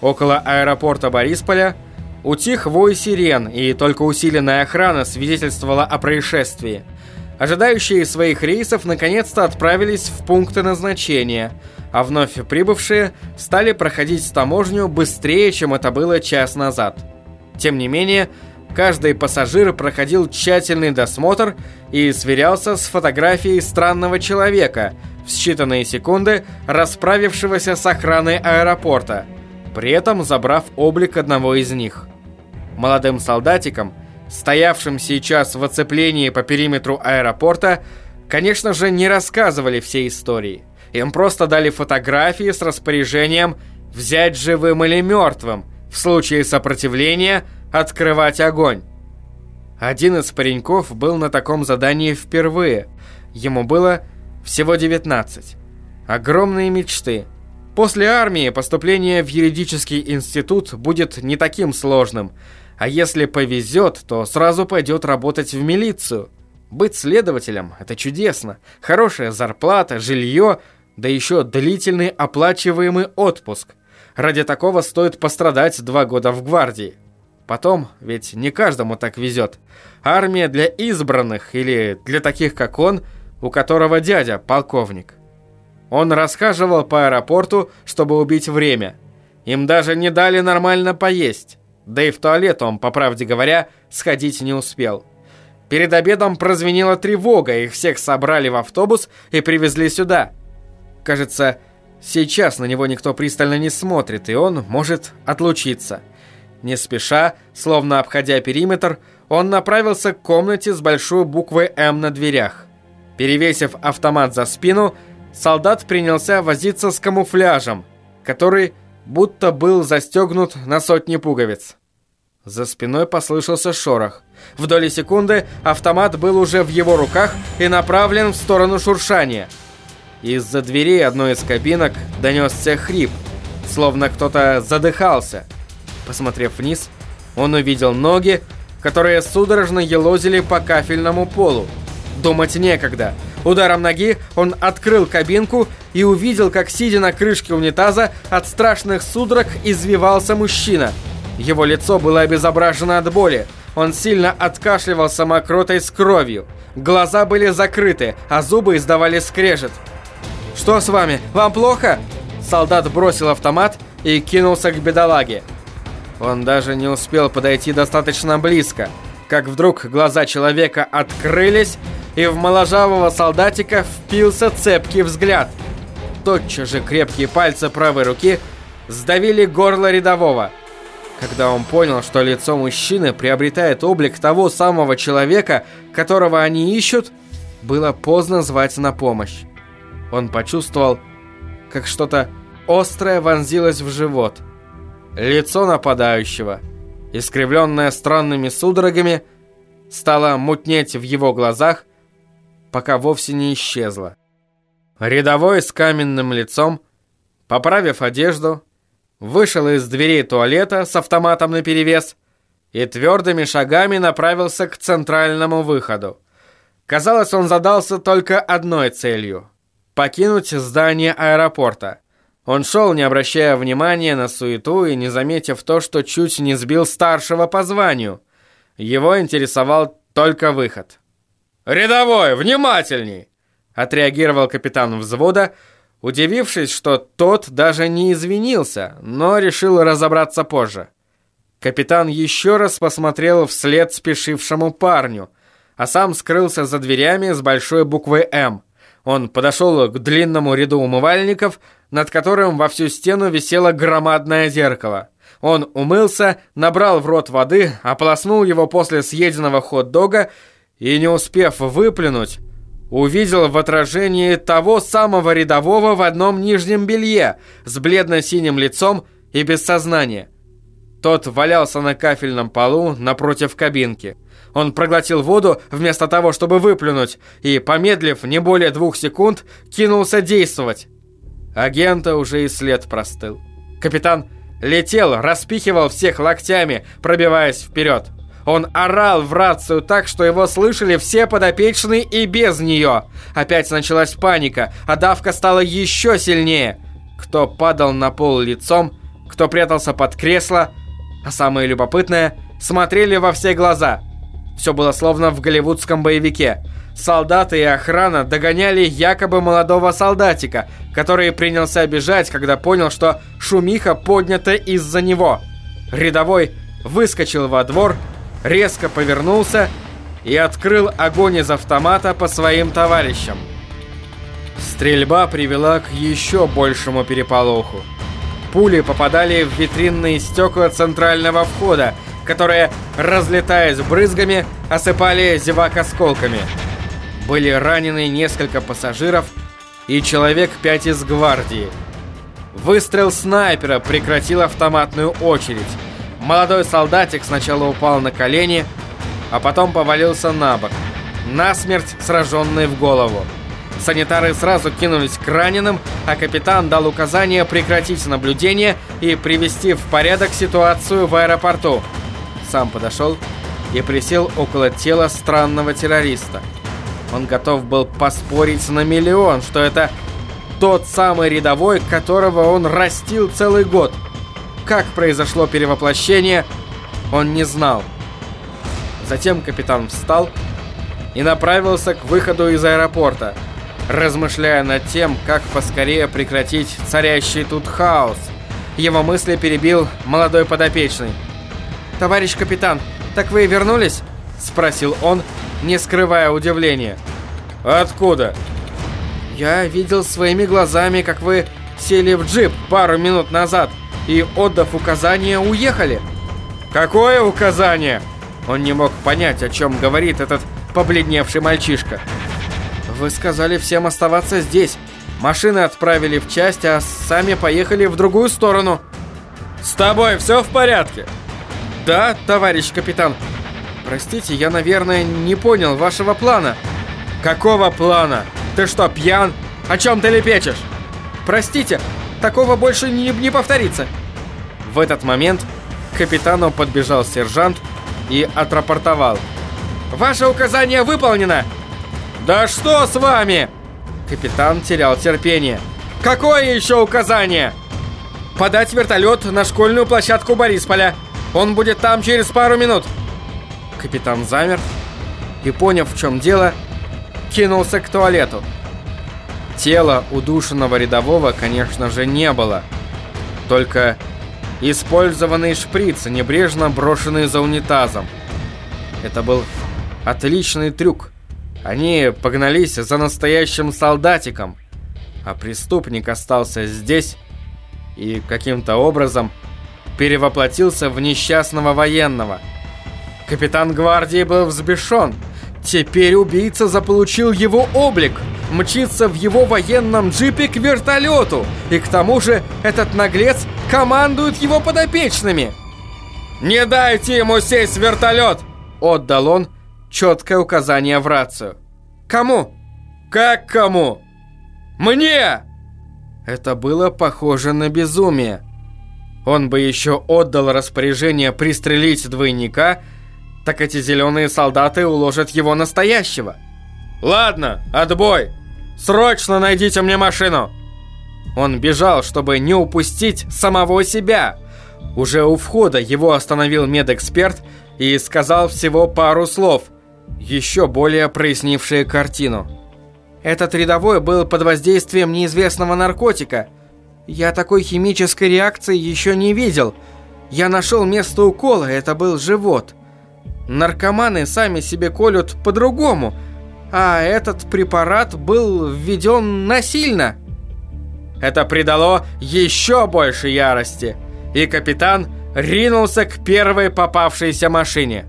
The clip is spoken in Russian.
Около аэропорта Борисполя утих вой сирен, и только усиленная охрана свидетельствовала о происшествии. Ожидающие своих рейсов наконец-то отправились в пункты назначения, а вновь прибывшие стали проходить таможню быстрее, чем это было час назад. Тем не менее, каждый пассажир проходил тщательный досмотр и сверялся с фотографией странного человека, в считанные секунды расправившегося с охраной аэропорта, при этом забрав облик одного из них. Молодым солдатикам – стоявшим сейчас в оцеплении по периметру аэропорта, конечно же, не рассказывали все истории. Им просто дали фотографии с распоряжением взять живым или мертвым, в случае сопротивления открывать огонь. Один из пареньков был на таком задании впервые. Ему было всего 19. Огромные мечты. После армии поступление в юридический институт будет не таким сложным – а если повезет, то сразу пойдет работать в милицию. Быть следователем – это чудесно. Хорошая зарплата, жилье, да еще длительный оплачиваемый отпуск. Ради такого стоит пострадать два года в гвардии. Потом, ведь не каждому так везет. Армия для избранных или для таких, как он, у которого дядя полковник. Он расхаживал по аэропорту, чтобы убить время. Им даже не дали нормально поесть. Да и в туалет он, по правде говоря, сходить не успел. Перед обедом прозвенела тревога, их всех собрали в автобус и привезли сюда. Кажется, сейчас на него никто пристально не смотрит, и он может отлучиться. Не спеша, словно обходя периметр, он направился к комнате с большой буквой «М» на дверях. Перевесив автомат за спину, солдат принялся возиться с камуфляжем, который будто был застегнут на сотни пуговиц. За спиной послышался шорох. В доли секунды автомат был уже в его руках и направлен в сторону шуршания. Из-за дверей одной из кабинок донесся хрип, словно кто-то задыхался. Посмотрев вниз, он увидел ноги, которые судорожно елозили по кафельному полу. Думать некогда. Ударом ноги он открыл кабинку и увидел, как, сидя на крышке унитаза, от страшных судорог извивался мужчина. Его лицо было обезображено от боли. Он сильно откашливался мокротой с кровью. Глаза были закрыты, а зубы издавали скрежет. «Что с вами? Вам плохо?» Солдат бросил автомат и кинулся к бедолаге. Он даже не успел подойти достаточно близко, как вдруг глаза человека открылись, и в моложавого солдатика впился цепкий взгляд – тотчас же крепкие пальцы правой руки сдавили горло рядового. Когда он понял, что лицо мужчины приобретает облик того самого человека, которого они ищут, было поздно звать на помощь. Он почувствовал, как что-то острое вонзилось в живот. Лицо нападающего, искривленное странными судорогами, стало мутнеть в его глазах, пока вовсе не исчезло. Рядовой с каменным лицом, поправив одежду, вышел из дверей туалета с автоматом наперевес и твердыми шагами направился к центральному выходу. Казалось, он задался только одной целью – покинуть здание аэропорта. Он шел, не обращая внимания на суету и не заметив то, что чуть не сбил старшего по званию. Его интересовал только выход. «Рядовой, внимательней!» Отреагировал капитан взвода, удивившись, что тот даже не извинился, но решил разобраться позже. Капитан еще раз посмотрел вслед спешившему парню, а сам скрылся за дверями с большой буквой «М». Он подошел к длинному ряду умывальников, над которым во всю стену висело громадное зеркало. Он умылся, набрал в рот воды, ополоснул его после съеденного хот-дога и, не успев выплюнуть, увидел в отражении того самого рядового в одном нижнем белье с бледно-синим лицом и без сознания. Тот валялся на кафельном полу напротив кабинки. Он проглотил воду вместо того, чтобы выплюнуть, и, помедлив не более двух секунд, кинулся действовать. Агента уже и след простыл. Капитан летел, распихивал всех локтями, пробиваясь вперед. Он орал в рацию так, что его слышали все подопечные и без нее. Опять началась паника, а давка стала еще сильнее. Кто падал на пол лицом, кто прятался под кресло, а самое любопытное, смотрели во все глаза. Все было словно в голливудском боевике. Солдаты и охрана догоняли якобы молодого солдатика, который принялся бежать, когда понял, что шумиха поднята из-за него. Рядовой выскочил во двор, резко повернулся и открыл огонь из автомата по своим товарищам. Стрельба привела к еще большему переполоху. Пули попадали в витринные стекла центрального входа, которые, разлетаясь брызгами, осыпали зевак осколками. Были ранены несколько пассажиров и человек пять из гвардии. Выстрел снайпера прекратил автоматную очередь. Молодой солдатик сначала упал на колени, а потом повалился на бок, насмерть сраженный в голову. Санитары сразу кинулись к раненым, а капитан дал указание прекратить наблюдение и привести в порядок ситуацию в аэропорту. Сам подошел и присел около тела странного террориста. Он готов был поспорить на миллион, что это тот самый рядовой, которого он растил целый год. Как произошло перевоплощение, он не знал. Затем капитан встал и направился к выходу из аэропорта, размышляя над тем, как поскорее прекратить царящий тут хаос. Его мысли перебил молодой подопечный. «Товарищ капитан, так вы и вернулись?» – спросил он, не скрывая удивления. «Откуда?» «Я видел своими глазами, как вы сели в джип пару минут назад и, отдав указание, уехали». «Какое указание?» Он не мог понять, о чем говорит этот побледневший мальчишка. «Вы сказали всем оставаться здесь. Машины отправили в часть, а сами поехали в другую сторону». «С тобой все в порядке?» «Да, товарищ капитан. Простите, я, наверное, не понял вашего плана». «Какого плана? Ты что, пьян? О чем ты лепечешь?» «Простите, такого больше не, не повторится». В этот момент к капитану подбежал сержант и отрапортовал. «Ваше указание выполнено!» «Да что с вами?» Капитан терял терпение. «Какое еще указание?» «Подать вертолет на школьную площадку Борисполя. Он будет там через пару минут». Капитан замер и, поняв, в чем дело, кинулся к туалету. Тела удушенного рядового, конечно же, не было. Только использованный шприц, небрежно брошенный за унитазом. Это был отличный трюк. Они погнались за настоящим солдатиком, а преступник остался здесь и каким-то образом перевоплотился в несчастного военного. Капитан гвардии был взбешен. Теперь убийца заполучил его облик, мчится в его военном джипе к вертолету, и к тому же этот наглец командует его подопечными. «Не дайте ему сесть в вертолет!» Отдал он четкое указание в рацию. «Кому?» «Как кому?» «Мне!» Это было похоже на безумие. Он бы еще отдал распоряжение пристрелить двойника, так эти зеленые солдаты уложат его настоящего. «Ладно, отбой! Срочно найдите мне машину!» Он бежал, чтобы не упустить самого себя. Уже у входа его остановил медэксперт и сказал всего пару слов, еще более прояснившие картину. Этот рядовой был под воздействием неизвестного наркотика. Я такой химической реакции еще не видел. Я нашел место укола, это был живот. Наркоманы сами себе колют по-другому, а этот препарат был введен насильно. Это придало еще больше ярости, и капитан ринулся к первой попавшейся машине.